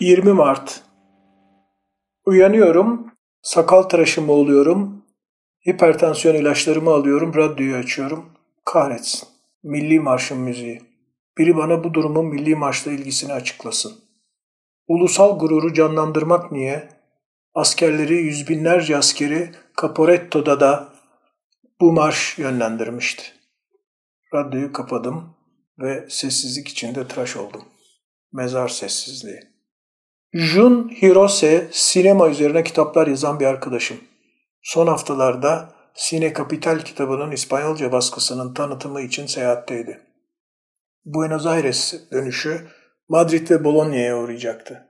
20 Mart Uyanıyorum, sakal tıraşımı oluyorum, hipertansiyon ilaçlarımı alıyorum, radyoyu açıyorum. Kahretsin. Milli Marş'ın müziği. Biri bana bu durumun Milli Marş'la ilgisini açıklasın. Ulusal gururu canlandırmak niye? Askerleri, yüz binlerce askeri Caporetto'da da bu marş yönlendirmişti. Radyoyu kapadım ve sessizlik içinde tıraş oldum. Mezar sessizliği. Jun Hirose sinema üzerine kitaplar yazan bir arkadaşım. Son haftalarda Sine Capital kitabının İspanyolca baskısının tanıtımı için seyahatteydi. Buenos Aires dönüşü Madrid ve Bologna'ya uğrayacaktı.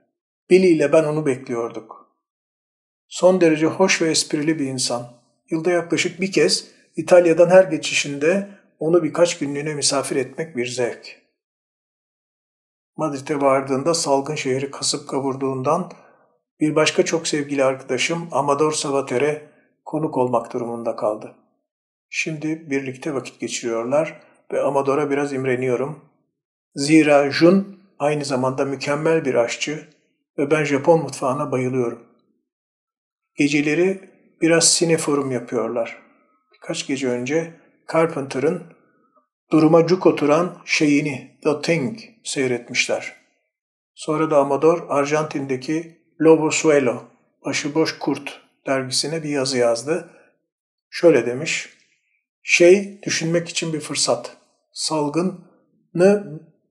Billy ile ben onu bekliyorduk. Son derece hoş ve esprili bir insan. Yılda yaklaşık bir kez İtalya'dan her geçişinde onu birkaç günlüğüne misafir etmek bir zevk. Madrid'e vardığında salgın şehri kasıp kavurduğundan bir başka çok sevgili arkadaşım Amador Savater'e konuk olmak durumunda kaldı. Şimdi birlikte vakit geçiriyorlar ve Amador'a biraz imreniyorum. Zira Jun aynı zamanda mükemmel bir aşçı ve ben Japon mutfağına bayılıyorum. Geceleri biraz sineforum yapıyorlar. Birkaç gece önce Carpenter'ın duruma cuk oturan şeyini, The Thing seyretmişler. Sonra da Amador Arjantin'deki Lobo Suelo, Başıboş Kurt dergisine bir yazı yazdı. Şöyle demiş, şey düşünmek için bir fırsat. Salgını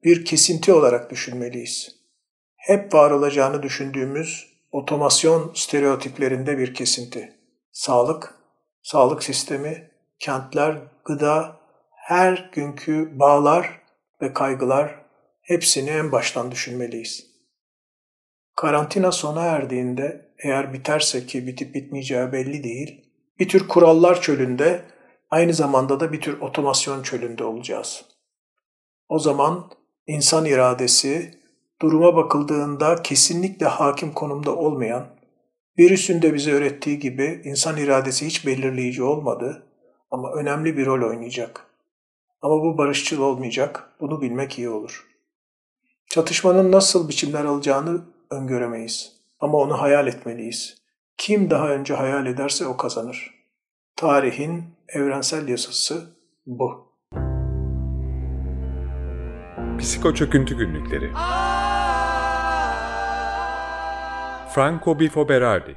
bir kesinti olarak düşünmeliyiz. Hep var olacağını düşündüğümüz otomasyon stereotiplerinde bir kesinti. Sağlık, sağlık sistemi, kentler, gıda, her günkü bağlar ve kaygılar hepsini en baştan düşünmeliyiz. Karantina sona erdiğinde eğer biterse ki bitip bitmeyeceği belli değil, bir tür kurallar çölünde aynı zamanda da bir tür otomasyon çölünde olacağız. O zaman insan iradesi duruma bakıldığında kesinlikle hakim konumda olmayan, virüsün de bize öğrettiği gibi insan iradesi hiç belirleyici olmadı ama önemli bir rol oynayacak. Ama bu barışçıl olmayacak, bunu bilmek iyi olur. Çatışmanın nasıl biçimler alacağını öngöremeyiz. Ama onu hayal etmeliyiz. Kim daha önce hayal ederse o kazanır. Tarihin evrensel yasası bu. Psiko Çöküntü Günlükleri Franco Bifo Berardi